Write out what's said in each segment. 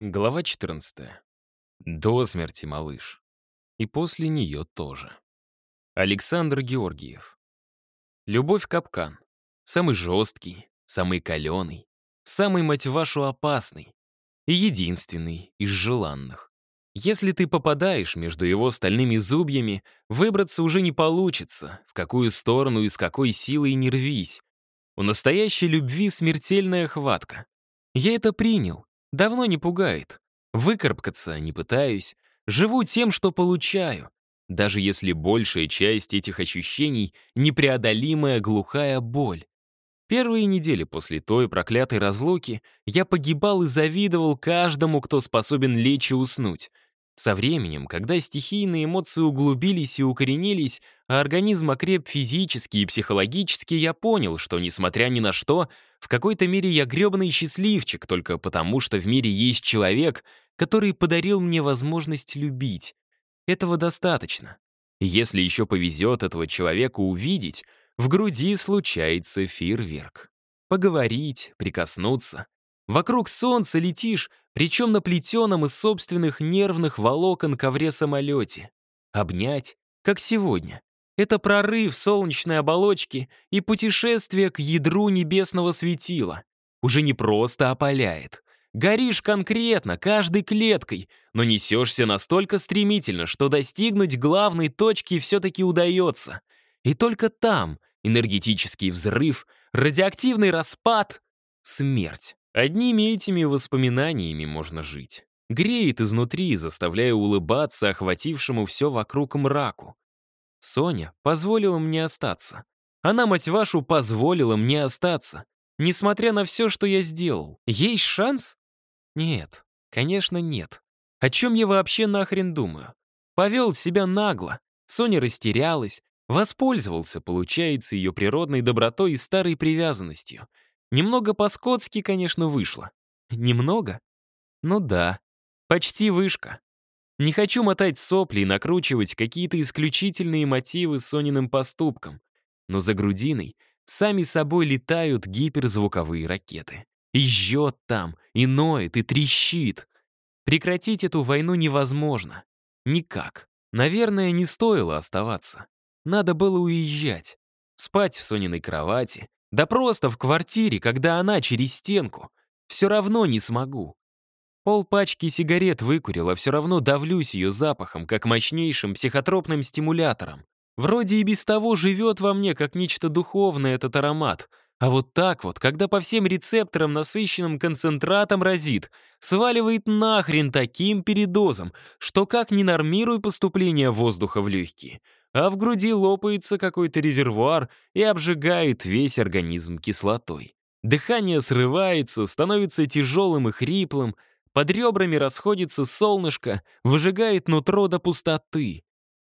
Глава 14. До смерти, малыш. И после нее тоже. Александр Георгиев. Любовь капкан. Самый жесткий, самый каленый, самый, мать вашу, опасный. И единственный из желанных. Если ты попадаешь между его стальными зубьями, выбраться уже не получится, в какую сторону и с какой силой не рвись. У настоящей любви смертельная хватка. Я это принял Давно не пугает. Выкарабкаться не пытаюсь. Живу тем, что получаю. Даже если большая часть этих ощущений — непреодолимая глухая боль. Первые недели после той проклятой разлуки я погибал и завидовал каждому, кто способен лечь и уснуть. Со временем, когда стихийные эмоции углубились и укоренились, а организм окреп физически и психологически, я понял, что, несмотря ни на что, в какой-то мере я гребаный счастливчик только потому, что в мире есть человек, который подарил мне возможность любить. Этого достаточно. Если еще повезет этого человека увидеть, в груди случается фейерверк. Поговорить, прикоснуться. Вокруг солнца летишь, причем на плетеном из собственных нервных волокон ковре-самолете. Обнять, как сегодня. Это прорыв солнечной оболочки и путешествие к ядру небесного светила. Уже не просто опаляет. Горишь конкретно, каждой клеткой, но несешься настолько стремительно, что достигнуть главной точки все-таки удается. И только там энергетический взрыв, радиоактивный распад, смерть. Одними этими воспоминаниями можно жить. Греет изнутри, заставляя улыбаться охватившему все вокруг мраку. Соня позволила мне остаться. Она, мать вашу, позволила мне остаться. Несмотря на все, что я сделал. Есть шанс? Нет, конечно, нет. О чем я вообще нахрен думаю? Повел себя нагло. Соня растерялась, воспользовался, получается, ее природной добротой и старой привязанностью. Немного по-скотски, конечно, вышло. Немного? Ну да, почти вышка. Не хочу мотать сопли и накручивать какие-то исключительные мотивы Сониным поступкам, но за грудиной сами собой летают гиперзвуковые ракеты. И жжет там, и ноет, и трещит. Прекратить эту войну невозможно. Никак. Наверное, не стоило оставаться. Надо было уезжать. Спать в Сониной кровати. Да просто в квартире, когда она через стенку. Все равно не смогу. Пол пачки сигарет выкурил, а все равно давлюсь ее запахом, как мощнейшим психотропным стимулятором. Вроде и без того живет во мне, как нечто духовное этот аромат. А вот так вот, когда по всем рецепторам насыщенным концентратом разит, сваливает нахрен таким передозом, что как не нормируй поступление воздуха в легкие, а в груди лопается какой-то резервуар и обжигает весь организм кислотой. Дыхание срывается, становится тяжелым и хриплым, под ребрами расходится солнышко, выжигает нутро до пустоты.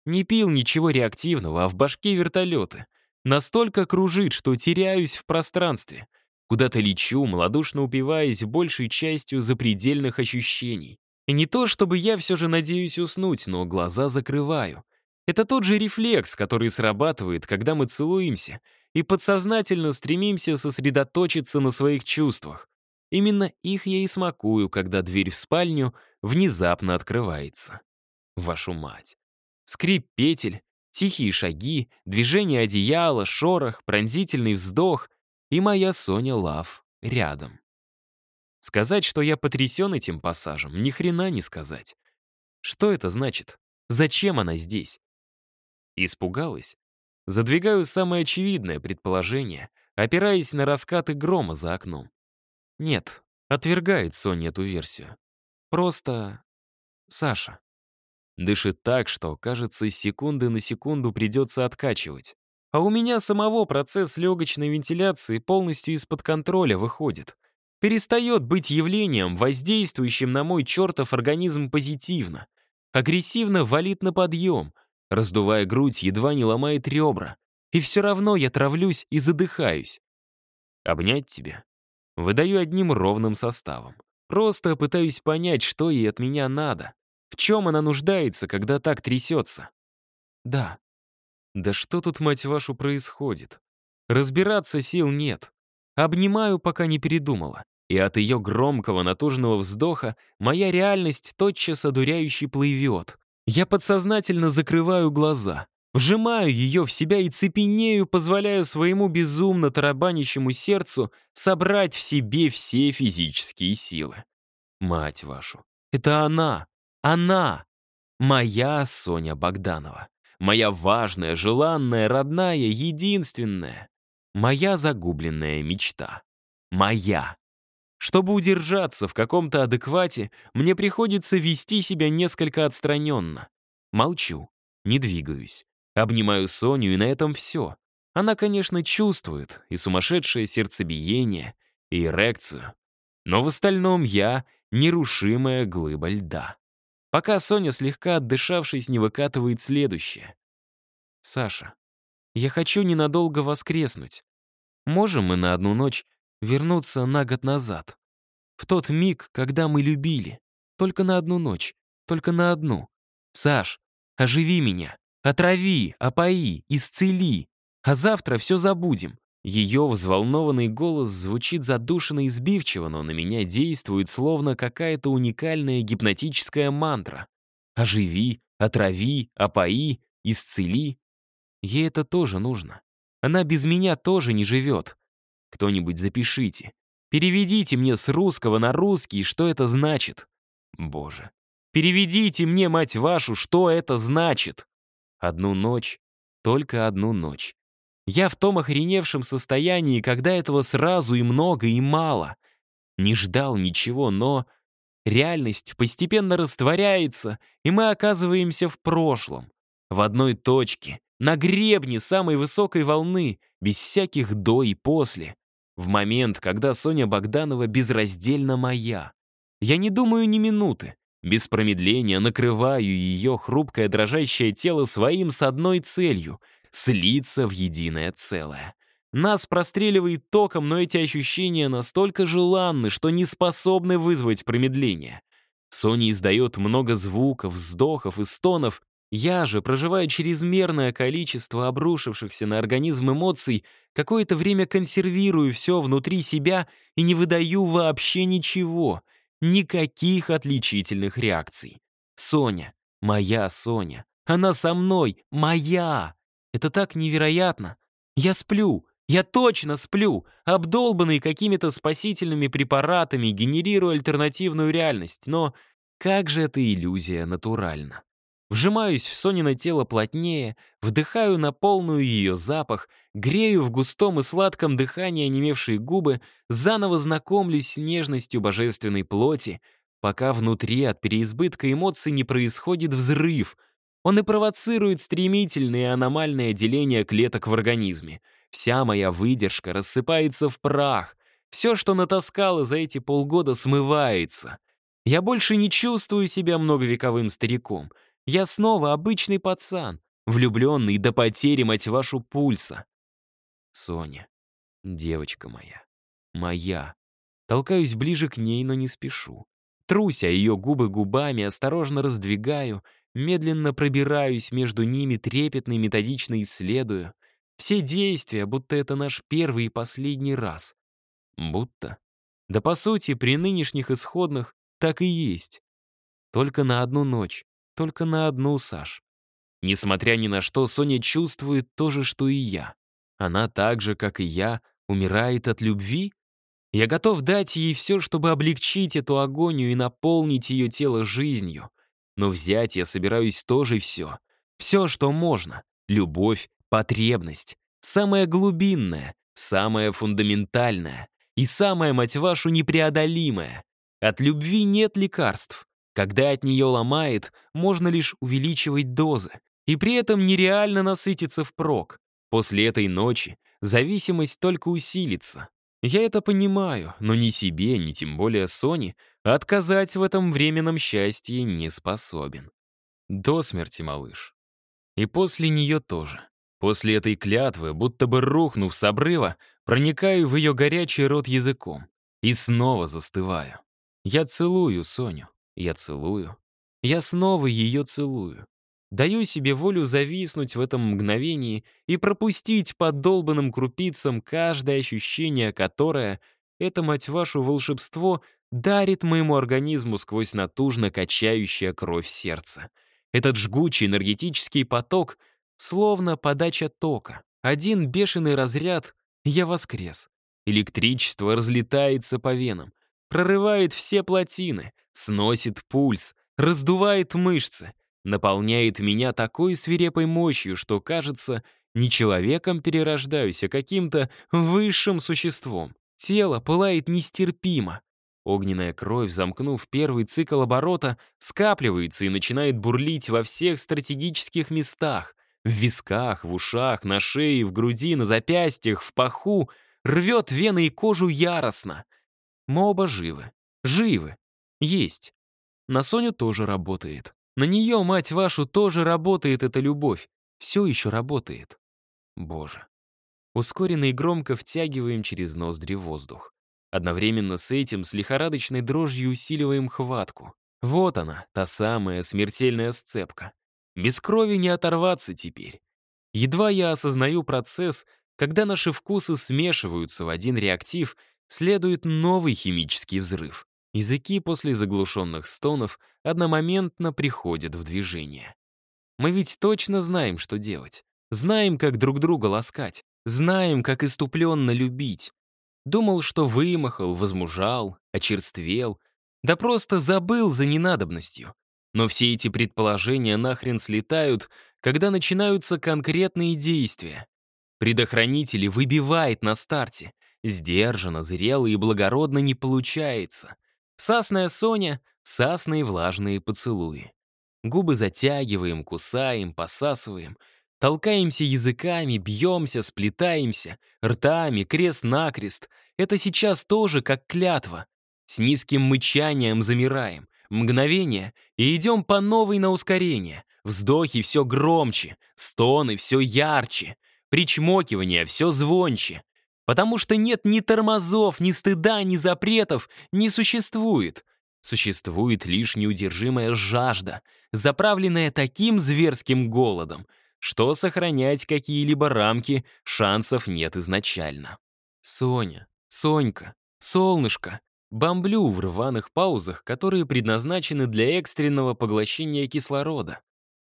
Не пил ничего реактивного, а в башке вертолеты. Настолько кружит, что теряюсь в пространстве. Куда-то лечу, малодушно упиваясь большей частью запредельных ощущений. Не то, чтобы я все же надеюсь уснуть, но глаза закрываю. Это тот же рефлекс, который срабатывает, когда мы целуемся, и подсознательно стремимся сосредоточиться на своих чувствах. Именно их я и смакую, когда дверь в спальню внезапно открывается. Вашу мать. Скрип петель, тихие шаги, движение одеяла, шорох, пронзительный вздох и моя Соня Лав рядом. Сказать, что я потрясен этим пассажем, ни хрена не сказать. Что это значит? Зачем она здесь? Испугалась? Задвигаю самое очевидное предположение, опираясь на раскаты грома за окном. Нет, отвергает Соня эту версию. Просто Саша. Дышит так, что, кажется, с секунды на секунду придется откачивать. А у меня самого процесс легочной вентиляции полностью из-под контроля выходит. Перестает быть явлением, воздействующим на мой чертов организм позитивно. Агрессивно валит на подъем, раздувая грудь, едва не ломает ребра. И все равно я травлюсь и задыхаюсь. Обнять тебя? Выдаю одним ровным составом. Просто пытаюсь понять, что ей от меня надо. В чем она нуждается, когда так трясется? Да. Да что тут, мать вашу, происходит? Разбираться сил нет. Обнимаю, пока не передумала. И от ее громкого натужного вздоха моя реальность тотчас одуряюще плывет. Я подсознательно закрываю глаза, вжимаю ее в себя и цепенею, позволяя своему безумно тарабанящему сердцу собрать в себе все физические силы. Мать вашу, это она, она, моя Соня Богданова. Моя важная, желанная, родная, единственная. Моя загубленная мечта. Моя. Чтобы удержаться в каком-то адеквате, мне приходится вести себя несколько отстраненно. Молчу, не двигаюсь. Обнимаю Соню, и на этом все. Она, конечно, чувствует и сумасшедшее сердцебиение, и эрекцию. Но в остальном я — нерушимая глыба льда. Пока Соня, слегка отдышавшись, не выкатывает следующее. «Саша, я хочу ненадолго воскреснуть. Можем мы на одну ночь вернуться на год назад? В тот миг, когда мы любили. Только на одну ночь. Только на одну. Саш, оживи меня. Отрави, опои, исцели. А завтра все забудем. Ее взволнованный голос звучит задушенно и сбивчиво, но на меня действует словно какая-то уникальная гипнотическая мантра. Оживи, отрави, опои, исцели. Ей это тоже нужно. Она без меня тоже не живет. Кто-нибудь запишите. Переведите мне с русского на русский, что это значит. Боже. Переведите мне, мать вашу, что это значит. Одну ночь, только одну ночь. Я в том охреневшем состоянии, когда этого сразу и много, и мало. Не ждал ничего, но реальность постепенно растворяется, и мы оказываемся в прошлом. В одной точке, на гребне самой высокой волны, без всяких «до» и «после». В момент, когда Соня Богданова безраздельно моя. Я не думаю ни минуты. Без промедления накрываю ее хрупкое дрожащее тело своим с одной целью — слиться в единое целое. Нас простреливает током, но эти ощущения настолько желанны, что не способны вызвать промедление. Соня издает много звуков, вздохов и стонов, я же, проживая чрезмерное количество обрушившихся на организм эмоций, какое-то время консервирую все внутри себя и не выдаю вообще ничего, никаких отличительных реакций. Соня, моя Соня, она со мной, моя. Это так невероятно. Я сплю, я точно сплю, обдолбанный какими-то спасительными препаратами, генерирую альтернативную реальность, но как же эта иллюзия натуральна. Вжимаюсь в Сонино тело плотнее, вдыхаю на полную ее запах, грею в густом и сладком дыхании онемевшие губы, заново знакомлюсь с нежностью божественной плоти, пока внутри от переизбытка эмоций не происходит взрыв. Он и провоцирует стремительное и аномальное деление клеток в организме. Вся моя выдержка рассыпается в прах. Все, что натаскало за эти полгода, смывается. Я больше не чувствую себя многовековым стариком — я снова обычный пацан, влюбленный до потери, мать вашу, пульса. Соня, девочка моя, моя. Толкаюсь ближе к ней, но не спешу. Трусь, а ее губы губами, осторожно раздвигаю, медленно пробираюсь между ними, трепетно и методично исследую. Все действия, будто это наш первый и последний раз. Будто. Да по сути, при нынешних исходных так и есть. Только на одну ночь. Только на одну, Саш. Несмотря ни на что, Соня чувствует то же, что и я. Она так же, как и я, умирает от любви? Я готов дать ей все, чтобы облегчить эту агонию и наполнить ее тело жизнью. Но взять я собираюсь тоже все. Все, что можно. Любовь, потребность. Самое глубинное, самое фундаментальное и самое, мать вашу, непреодолимое. От любви нет лекарств. Когда от нее ломает, можно лишь увеличивать дозы, и при этом нереально насытиться впрок. После этой ночи зависимость только усилится. Я это понимаю, но ни себе, ни тем более Соне отказать в этом временном счастье не способен. До смерти, малыш. И после нее тоже. После этой клятвы, будто бы рухнув с обрыва, проникаю в ее горячий рот языком и снова застываю. Я целую Соню. Я целую. Я снова ее целую. Даю себе волю зависнуть в этом мгновении и пропустить под долбанным крупицам каждое ощущение, которое это, мать вашу, волшебство дарит моему организму сквозь натужно качающая кровь сердца. Этот жгучий энергетический поток словно подача тока. Один бешеный разряд — я воскрес. Электричество разлетается по венам, прорывает все плотины, сносит пульс, раздувает мышцы, наполняет меня такой свирепой мощью, что, кажется, не человеком перерождаюсь, а каким-то высшим существом. Тело пылает нестерпимо. Огненная кровь, замкнув первый цикл оборота, скапливается и начинает бурлить во всех стратегических местах. В висках, в ушах, на шее, в груди, на запястьях, в паху. Рвет вены и кожу яростно. Мы оба живы. Живы. Есть. На Соню тоже работает. На нее, мать вашу, тоже работает эта любовь. Все еще работает. Боже. Ускоренно и громко втягиваем через ноздри воздух. Одновременно с этим с лихорадочной дрожью усиливаем хватку. Вот она, та самая смертельная сцепка. Без крови не оторваться теперь. Едва я осознаю процесс, когда наши вкусы смешиваются в один реактив, следует новый химический взрыв. Языки после заглушенных стонов одномоментно приходят в движение. Мы ведь точно знаем, что делать. Знаем, как друг друга ласкать. Знаем, как иступленно любить. Думал, что вымахал, возмужал, очерствел. Да просто забыл за ненадобностью. Но все эти предположения нахрен слетают, когда начинаются конкретные действия. Предохранители выбивает на старте. Сдержанно, зрело и благородно не получается. Сасная Соня, сасные влажные поцелуи. Губы затягиваем, кусаем, посасываем — Толкаемся языками, бьемся, сплетаемся, ртами, крест-накрест. Это сейчас тоже как клятва. С низким мычанием замираем. Мгновение, и идем по новой на ускорение. Вздохи все громче, стоны все ярче, причмокивание все звонче. Потому что нет ни тормозов, ни стыда, ни запретов, не существует. Существует лишь неудержимая жажда, заправленная таким зверским голодом, что сохранять какие-либо рамки шансов нет изначально. Соня, Сонька, солнышко, бомблю в рваных паузах, которые предназначены для экстренного поглощения кислорода.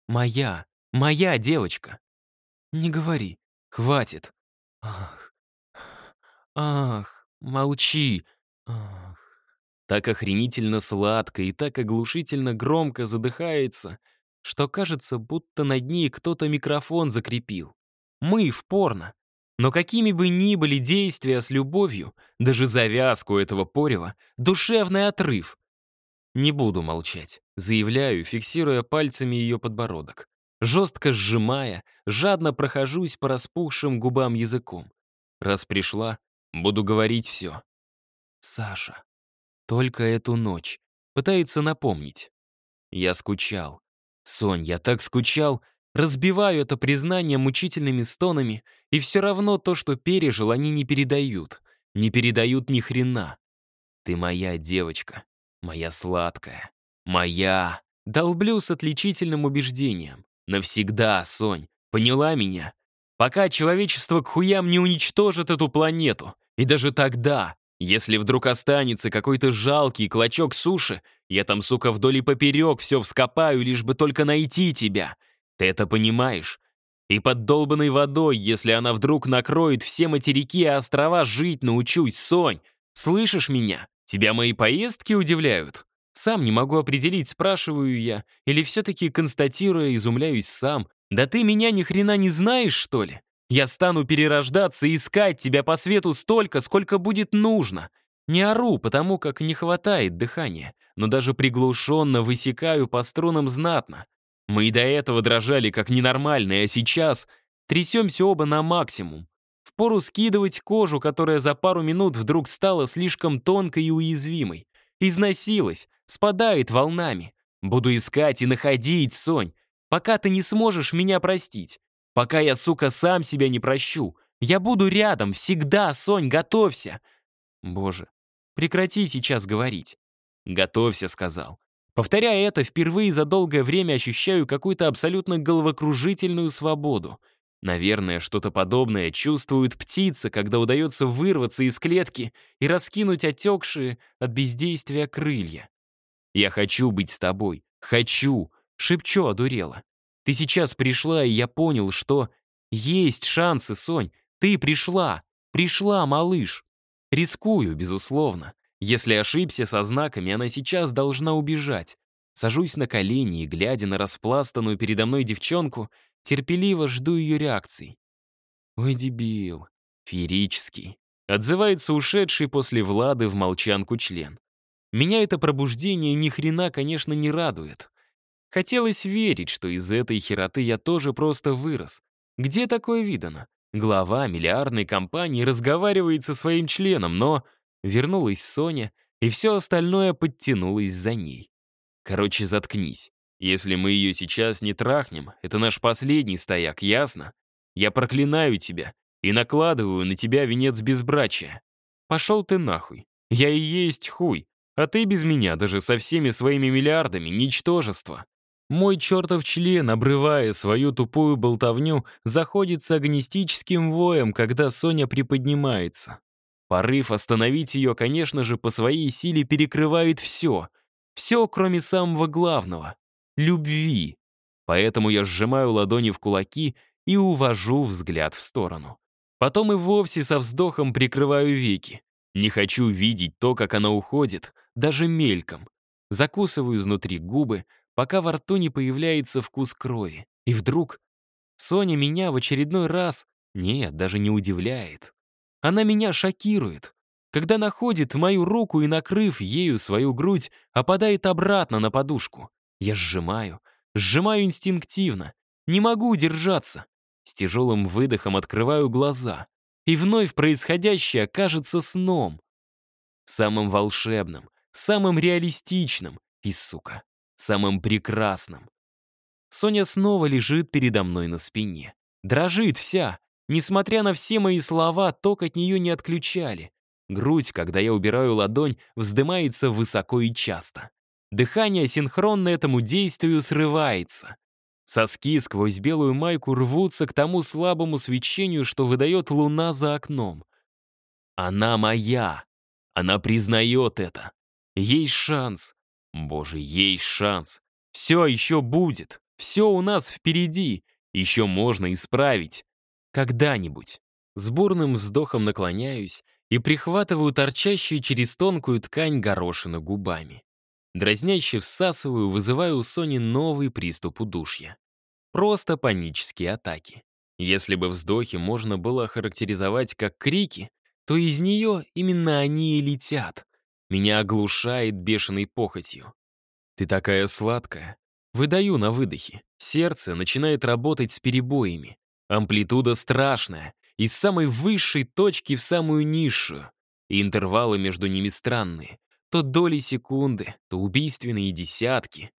Моя, моя девочка. Не говори, хватит. Ах, ах, молчи. Ах. Так охренительно сладко и так оглушительно громко задыхается — что кажется, будто над ней кто-то микрофон закрепил. Мы в порно. Но какими бы ни были действия с любовью, даже завязку этого порева, душевный отрыв. Не буду молчать, заявляю, фиксируя пальцами ее подбородок. Жестко сжимая, жадно прохожусь по распухшим губам языком. Раз пришла, буду говорить все. Саша. Только эту ночь. Пытается напомнить. Я скучал. Сонь, я так скучал. Разбиваю это признание мучительными стонами, и все равно то, что пережил, они не передают. Не передают ни хрена. Ты моя девочка, моя сладкая, моя. Долблю с отличительным убеждением. Навсегда, Сонь, поняла меня? Пока человечество к хуям не уничтожит эту планету. И даже тогда, если вдруг останется какой-то жалкий клочок суши, я там, сука, вдоль и поперек все вскопаю, лишь бы только найти тебя. Ты это понимаешь? И под долбанной водой, если она вдруг накроет все материки и острова, жить научусь, Сонь. Слышишь меня? Тебя мои поездки удивляют? Сам не могу определить, спрашиваю я, или все-таки констатируя, изумляюсь сам. Да ты меня ни хрена не знаешь, что ли? Я стану перерождаться и искать тебя по свету столько, сколько будет нужно. Не ору, потому как не хватает дыхания, но даже приглушенно высекаю по струнам знатно. Мы и до этого дрожали как ненормальные, а сейчас трясемся оба на максимум. Впору скидывать кожу, которая за пару минут вдруг стала слишком тонкой и уязвимой. Износилась, спадает волнами. Буду искать и находить, Сонь, пока ты не сможешь меня простить. Пока я, сука, сам себя не прощу. Я буду рядом, всегда, Сонь, готовься. Боже, прекрати сейчас говорить. «Готовься», — сказал. Повторяя это, впервые за долгое время ощущаю какую-то абсолютно головокружительную свободу. Наверное, что-то подобное чувствует птица, когда удается вырваться из клетки и раскинуть отекшие от бездействия крылья. «Я хочу быть с тобой. Хочу!» — шепчу одурела. «Ты сейчас пришла, и я понял, что есть шансы, Сонь. Ты пришла! Пришла, малыш!» Рискую, безусловно. Если ошибся со знаками, она сейчас должна убежать. Сажусь на колени и, глядя на распластанную передо мной девчонку, терпеливо жду ее реакций. «Ой, дебил. Феерический». Отзывается ушедший после Влады в молчанку член. Меня это пробуждение ни хрена, конечно, не радует. Хотелось верить, что из этой хероты я тоже просто вырос. Где такое видано? Глава миллиардной компании разговаривает со своим членом, но вернулась Соня, и все остальное подтянулось за ней. Короче, заткнись. Если мы ее сейчас не трахнем, это наш последний стояк, ясно? Я проклинаю тебя и накладываю на тебя венец безбрачия. Пошел ты нахуй. Я и есть хуй. А ты без меня, даже со всеми своими миллиардами, ничтожество. Мой чертов член, обрывая свою тупую болтовню, заходит с агонистическим воем, когда Соня приподнимается. Порыв остановить ее, конечно же, по своей силе перекрывает все. Все, кроме самого главного — любви. Поэтому я сжимаю ладони в кулаки и увожу взгляд в сторону. Потом и вовсе со вздохом прикрываю веки. Не хочу видеть то, как она уходит, даже мельком. Закусываю изнутри губы, пока во рту не появляется вкус крови. И вдруг Соня меня в очередной раз, нет, даже не удивляет. Она меня шокирует. Когда находит мою руку и, накрыв ею свою грудь, опадает обратно на подушку. Я сжимаю, сжимаю инстинктивно. Не могу удержаться. С тяжелым выдохом открываю глаза. И вновь происходящее кажется сном. Самым волшебным, самым реалистичным и, сука, самым прекрасным. Соня снова лежит передо мной на спине. Дрожит вся, Несмотря на все мои слова, ток от нее не отключали. Грудь, когда я убираю ладонь, вздымается высоко и часто. Дыхание синхронно этому действию срывается. Соски сквозь белую майку рвутся к тому слабому свечению, что выдает луна за окном. Она моя. Она признает это. Есть шанс. Боже, есть шанс. Все еще будет. Все у нас впереди. Еще можно исправить. Когда-нибудь. С бурным вздохом наклоняюсь и прихватываю торчащие через тонкую ткань горошины губами. Дразняще всасываю, вызываю у Сони новый приступ удушья. Просто панические атаки. Если бы вздохи можно было охарактеризовать как крики, то из нее именно они и летят. Меня оглушает бешеной похотью. Ты такая сладкая. Выдаю на выдохе. Сердце начинает работать с перебоями. Амплитуда страшная, из самой высшей точки в самую низшую. И интервалы между ними странные. То доли секунды, то убийственные десятки.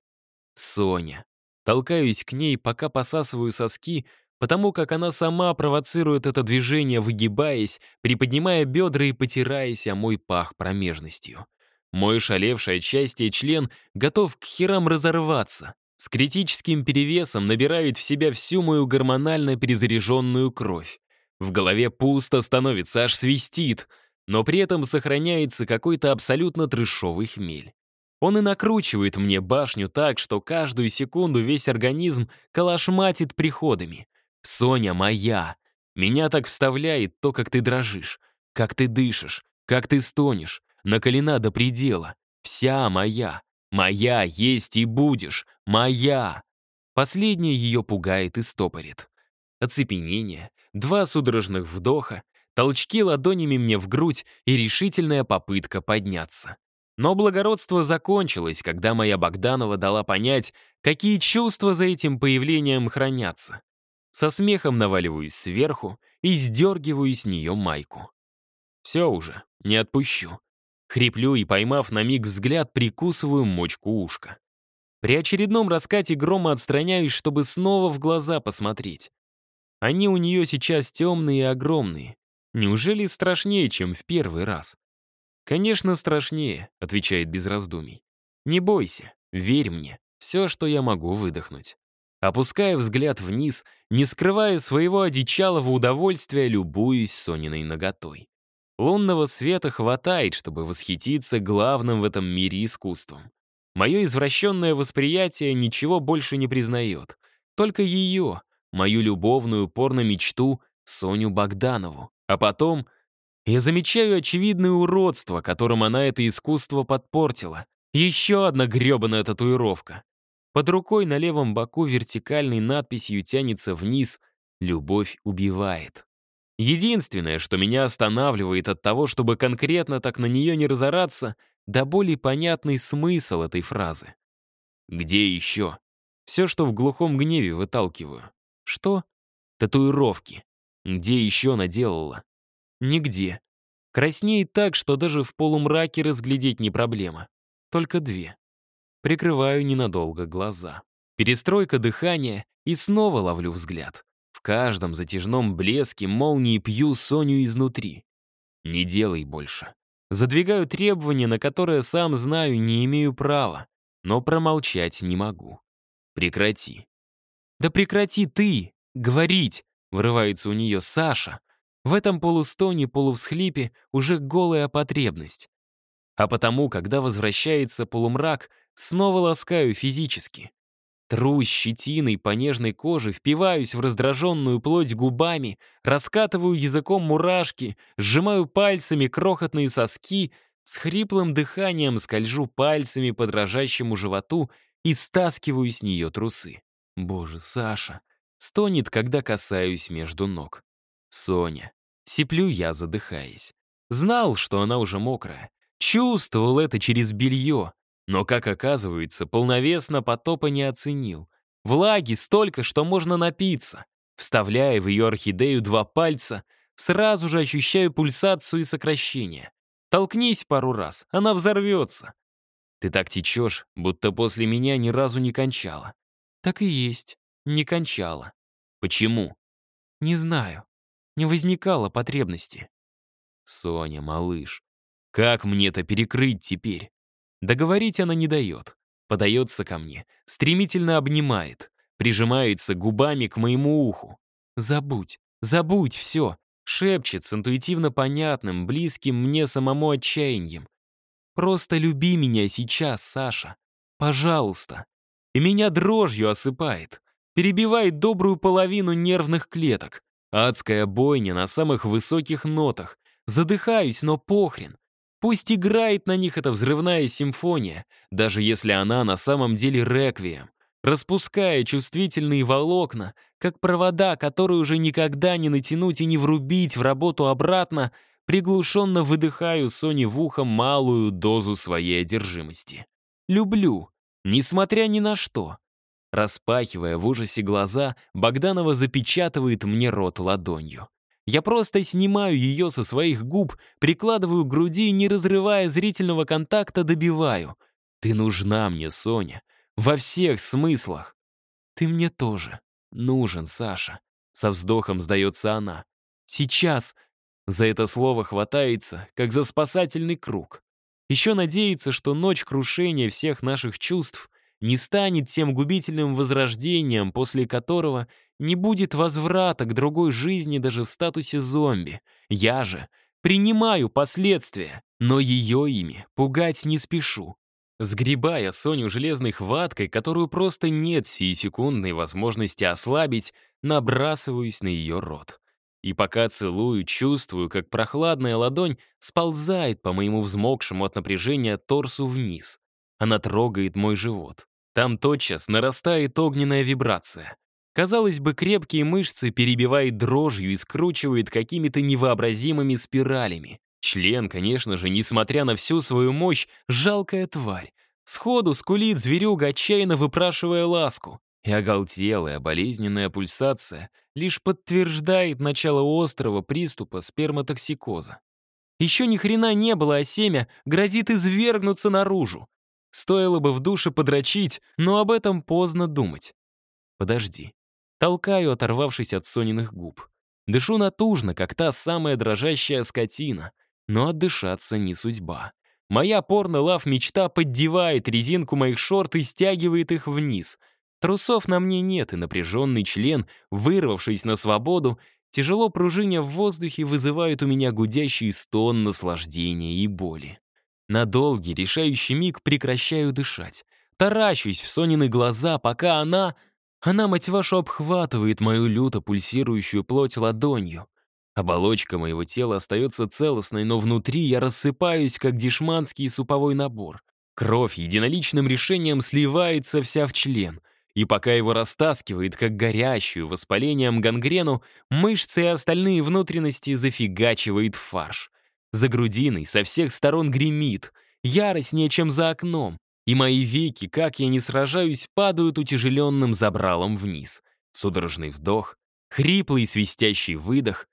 Соня. Толкаюсь к ней, пока посасываю соски, потому как она сама провоцирует это движение, выгибаясь, приподнимая бедра и потираясь о мой пах промежностью. Мой шалевший от счастья член готов к херам разорваться. С критическим перевесом набирает в себя всю мою гормонально перезаряженную кровь. В голове пусто становится, аж свистит, но при этом сохраняется какой-то абсолютно трешовый хмель. Он и накручивает мне башню так, что каждую секунду весь организм калашматит приходами. «Соня моя!» Меня так вставляет то, как ты дрожишь, как ты дышишь, как ты стонешь, наколена до предела. Вся моя. Моя есть и будешь. Моя. Последнее ее пугает и стопорит. Оцепенение, два судорожных вдоха, толчки ладонями мне в грудь и решительная попытка подняться. Но благородство закончилось, когда моя Богданова дала понять, какие чувства за этим появлением хранятся. Со смехом наваливаюсь сверху и сдергиваю с нее майку. Все уже, не отпущу. Хриплю и, поймав на миг взгляд, прикусываю мочку ушка. При очередном раскате грома отстраняюсь, чтобы снова в глаза посмотреть. Они у нее сейчас темные и огромные. Неужели страшнее, чем в первый раз? «Конечно, страшнее», — отвечает без раздумий. «Не бойся, верь мне, все, что я могу выдохнуть». Опуская взгляд вниз, не скрывая своего одичалого удовольствия, любуюсь Сониной ноготой. Лунного света хватает, чтобы восхититься главным в этом мире искусством. Мое извращенное восприятие ничего больше не признает. Только ее, мою любовную порно-мечту, Соню Богданову. А потом я замечаю очевидное уродство, которым она это искусство подпортила. Еще одна гребаная татуировка. Под рукой на левом боку вертикальной надписью тянется вниз «Любовь убивает». Единственное, что меня останавливает от того, чтобы конкретно так на нее не разораться, да более понятный смысл этой фразы. Где еще? Все, что в глухом гневе выталкиваю. Что? Татуировки. Где еще наделала? Нигде. Краснеет так, что даже в полумраке разглядеть не проблема. Только две. Прикрываю ненадолго глаза. Перестройка дыхания и снова ловлю взгляд. В каждом затяжном блеске молнии пью Соню изнутри. Не делай больше. Задвигаю требования, на которые сам знаю, не имею права, но промолчать не могу. Прекрати. «Да прекрати ты! Говорить!» — вырывается у нее Саша. В этом полустоне, полувсхлипе уже голая потребность. А потому, когда возвращается полумрак, снова ласкаю физически. Трусь щетиной по нежной коже, впиваюсь в раздраженную плоть губами, раскатываю языком мурашки, сжимаю пальцами крохотные соски, с хриплым дыханием скольжу пальцами по дрожащему животу и стаскиваю с нее трусы. Боже, Саша. Стонет, когда касаюсь между ног. Соня. Сиплю я, задыхаясь. Знал, что она уже мокрая. Чувствовал это через белье. Но, как оказывается, полновесно потопа не оценил. Влаги столько, что можно напиться. Вставляя в ее орхидею два пальца, сразу же ощущаю пульсацию и сокращение. Толкнись пару раз, она взорвется. Ты так течешь, будто после меня ни разу не кончала. Так и есть, не кончала. Почему? Не знаю. Не возникало потребности. Соня, малыш, как мне это перекрыть теперь? Договорить она не дает. Подается ко мне, стремительно обнимает, прижимается губами к моему уху. «Забудь, забудь все!» Шепчет с интуитивно понятным, близким мне самому отчаянием. «Просто люби меня сейчас, Саша. Пожалуйста». И меня дрожью осыпает. Перебивает добрую половину нервных клеток. Адская бойня на самых высоких нотах. Задыхаюсь, но похрен. Пусть играет на них эта взрывная симфония, даже если она на самом деле реквием, распуская чувствительные волокна, как провода, которые уже никогда не натянуть и не врубить в работу обратно, приглушенно выдыхаю Соне в ухо малую дозу своей одержимости. Люблю, несмотря ни на что. Распахивая в ужасе глаза, Богданова запечатывает мне рот ладонью. Я просто снимаю ее со своих губ, прикладываю к груди и, не разрывая зрительного контакта, добиваю. «Ты нужна мне, Соня. Во всех смыслах». «Ты мне тоже нужен, Саша», — со вздохом сдается она. «Сейчас». За это слово хватается, как за спасательный круг. Еще надеется, что ночь крушения всех наших чувств не станет тем губительным возрождением, после которого не будет возврата к другой жизни даже в статусе зомби. Я же принимаю последствия, но ее ими пугать не спешу. Сгребая Соню железной хваткой, которую просто нет секундной возможности ослабить, набрасываюсь на ее рот. И пока целую, чувствую, как прохладная ладонь сползает по моему взмокшему от напряжения торсу вниз. Она трогает мой живот. Там тотчас нарастает огненная вибрация. Казалось бы, крепкие мышцы перебивает дрожью и скручивает какими-то невообразимыми спиралями. Член, конечно же, несмотря на всю свою мощь, жалкая тварь. Сходу скулит зверюга, отчаянно выпрашивая ласку. И оголтелая, болезненная пульсация лишь подтверждает начало острого приступа сперматоксикоза. Еще ни хрена не было, а семя грозит извергнуться наружу. Стоило бы в душе подрочить, но об этом поздно думать. Подожди. Толкаю, оторвавшись от Сониных губ. Дышу натужно, как та самая дрожащая скотина. Но отдышаться не судьба. Моя порно-лав мечта поддевает резинку моих шорт и стягивает их вниз. Трусов на мне нет, и напряженный член, вырвавшись на свободу, тяжело пружиня в воздухе, вызывает у меня гудящий стон наслаждения и боли. На долгий, решающий миг прекращаю дышать. Таращусь в Сонины глаза, пока она... Она, мать вашу, обхватывает мою люто пульсирующую плоть ладонью. Оболочка моего тела остается целостной, но внутри я рассыпаюсь, как дешманский суповой набор. Кровь единоличным решением сливается вся в член. И пока его растаскивает, как горящую воспалением гангрену, мышцы и остальные внутренности зафигачивает фарш. За грудиной со всех сторон гремит, яростнее, чем за окном. И мои веки, как я не сражаюсь, падают утяжеленным забралом вниз. Судорожный вдох, хриплый свистящий выдох.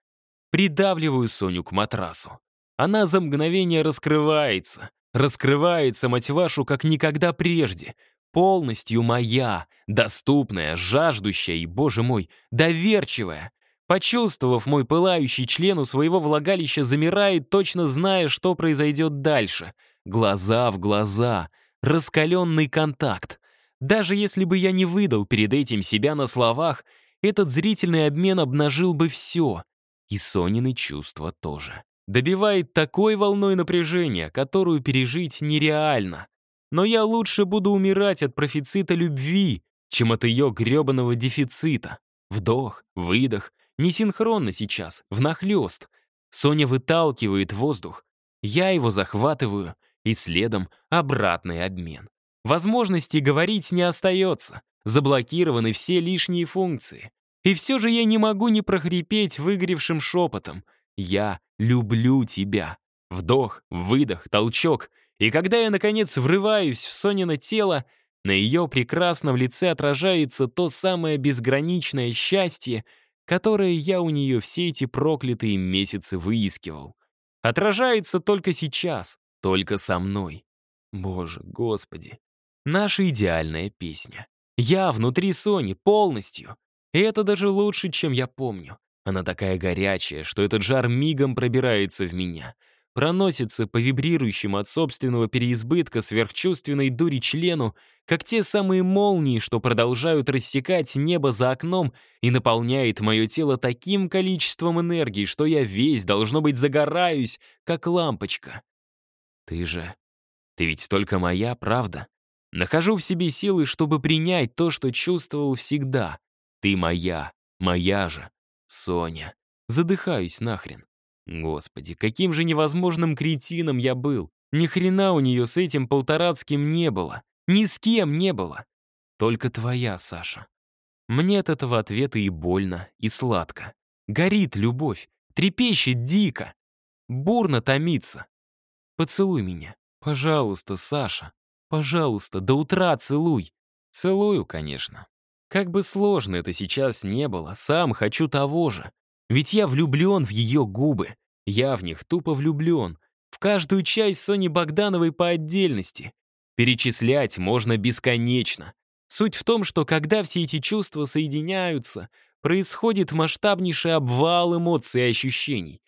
Придавливаю Соню к матрасу. Она за мгновение раскрывается. Раскрывается, мать вашу, как никогда прежде. Полностью моя, доступная, жаждущая и, боже мой, доверчивая. Почувствовав мой пылающий член у своего влагалища, замирает, точно зная, что произойдет дальше. Глаза в глаза, раскаленный контакт. Даже если бы я не выдал перед этим себя на словах, этот зрительный обмен обнажил бы все. И Сонины чувства тоже. Добивает такой волной напряжения, которую пережить нереально. Но я лучше буду умирать от профицита любви, чем от ее гребаного дефицита. Вдох, выдох, несинхронно сейчас, внахлёст. Соня выталкивает воздух, я его захватываю, и следом обратный обмен. Возможности говорить не остается, заблокированы все лишние функции. И все же я не могу не прохрипеть выгоревшим шепотом. «Я люблю тебя». Вдох, выдох, толчок. И когда я, наконец, врываюсь в Сонино тело, на ее прекрасном лице отражается то самое безграничное счастье, которое я у нее все эти проклятые месяцы выискивал. Отражается только сейчас, только со мной. Боже, Господи. Наша идеальная песня. Я внутри Сони полностью. И это даже лучше, чем я помню. Она такая горячая, что этот жар мигом пробирается в меня. Проносится по вибрирующему от собственного переизбытка сверхчувственной дури члену, как те самые молнии, что продолжают рассекать небо за окном и наполняет мое тело таким количеством энергии, что я весь, должно быть, загораюсь, как лампочка. Ты же... Ты ведь только моя, правда? Нахожу в себе силы, чтобы принять то, что чувствовал всегда. Ты моя, моя же, Соня. Задыхаюсь нахрен. Господи, каким же невозможным кретином я был. Ни хрена у нее с этим полторацким не было. Ни с кем не было. Только твоя, Саша. Мне от этого ответа и больно, и сладко. Горит любовь, трепещет дико. Бурно томится. Поцелуй меня. Пожалуйста, Саша. Пожалуйста, до утра целуй. Целую, конечно. Как бы сложно это сейчас не было, сам хочу того же. Ведь я влюблен в ее губы. Я в них тупо влюблен. В каждую часть Сони Богдановой по отдельности. Перечислять можно бесконечно. Суть в том, что когда все эти чувства соединяются, происходит масштабнейший обвал эмоций и ощущений.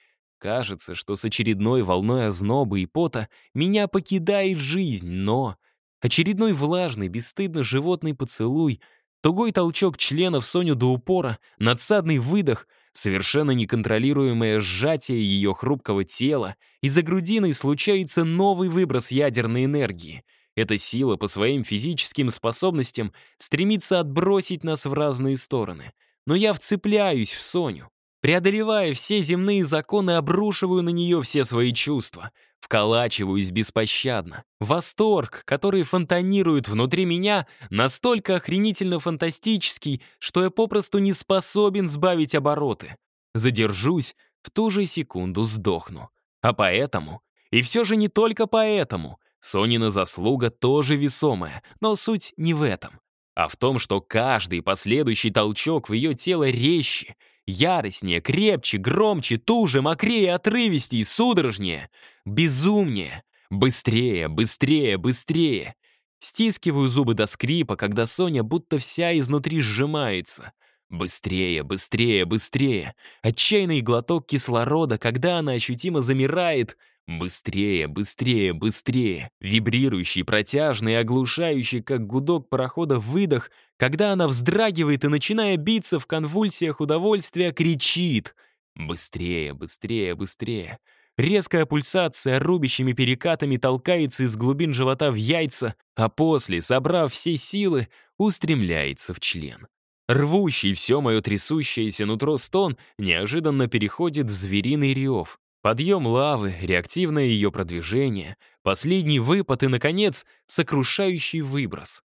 Кажется, что с очередной волной озноба и пота меня покидает жизнь, но... Очередной влажный, бесстыдно животный поцелуй — Тугой толчок членов Соню до упора, надсадный выдох, совершенно неконтролируемое сжатие ее хрупкого тела, и за грудиной случается новый выброс ядерной энергии. Эта сила по своим физическим способностям стремится отбросить нас в разные стороны. Но я вцепляюсь в Соню. Преодолевая все земные законы, обрушиваю на нее все свои чувства. Вколачиваюсь беспощадно. Восторг, который фонтанирует внутри меня, настолько охренительно фантастический, что я попросту не способен сбавить обороты. Задержусь, в ту же секунду сдохну. А поэтому, и все же не только поэтому, Сонина заслуга тоже весомая, но суть не в этом, а в том, что каждый последующий толчок в ее тело резче, Яростнее, крепче, громче, туже, мокрее, отрывистей, судорожнее, безумнее, быстрее, быстрее, быстрее. Стискиваю зубы до скрипа, когда Соня будто вся изнутри сжимается. Быстрее, быстрее, быстрее. Отчаянный глоток кислорода, когда она ощутимо замирает. Быстрее, быстрее, быстрее. Вибрирующий, протяжный, оглушающий, как гудок парохода, выдох, когда она вздрагивает и, начиная биться в конвульсиях удовольствия, кричит. Быстрее, быстрее, быстрее. Резкая пульсация рубящими перекатами толкается из глубин живота в яйца, а после, собрав все силы, устремляется в член. Рвущий все мое трясущееся нутро стон неожиданно переходит в звериный рев. Подъем лавы, реактивное ее продвижение, последний выпад и, наконец, сокрушающий выброс.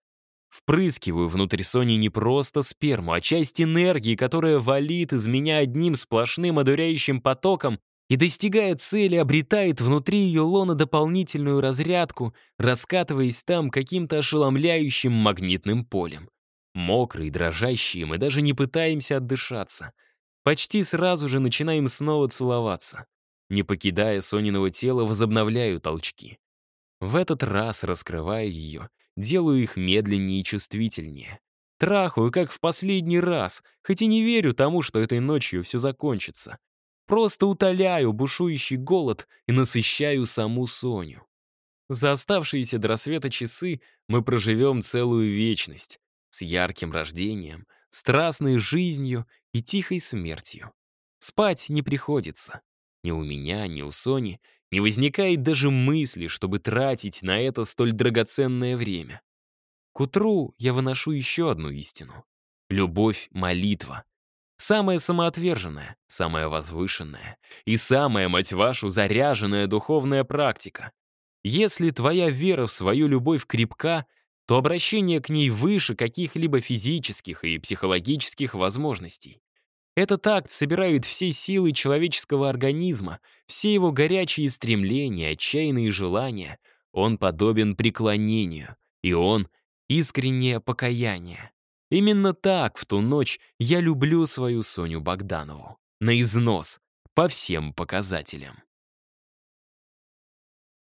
Впрыскиваю внутрь Сони не просто сперму, а часть энергии, которая валит из меня одним сплошным одуряющим потоком и, достигая цели, обретает внутри ее лона дополнительную разрядку, раскатываясь там каким-то ошеломляющим магнитным полем. Мокрые, дрожащие, мы даже не пытаемся отдышаться. Почти сразу же начинаем снова целоваться. Не покидая Сониного тела, возобновляю толчки. В этот раз, раскрывая ее, делаю их медленнее и чувствительнее. Трахаю, как в последний раз, хоть и не верю тому, что этой ночью все закончится. Просто утоляю бушующий голод и насыщаю саму Соню. За оставшиеся до рассвета часы мы проживем целую вечность с ярким рождением, страстной жизнью и тихой смертью. Спать не приходится. Ни у меня, ни у Сони не возникает даже мысли, чтобы тратить на это столь драгоценное время. К утру я выношу еще одну истину. Любовь — молитва. Самая самоотверженная, самая возвышенная и самая, мать вашу, заряженная духовная практика. Если твоя вера в свою любовь крепка, то обращение к ней выше каких-либо физических и психологических возможностей. Этот акт собирает все силы человеческого организма, все его горячие стремления, отчаянные желания. Он подобен преклонению, и он — искреннее покаяние. Именно так в ту ночь я люблю свою Соню Богданову. На износ, по всем показателям.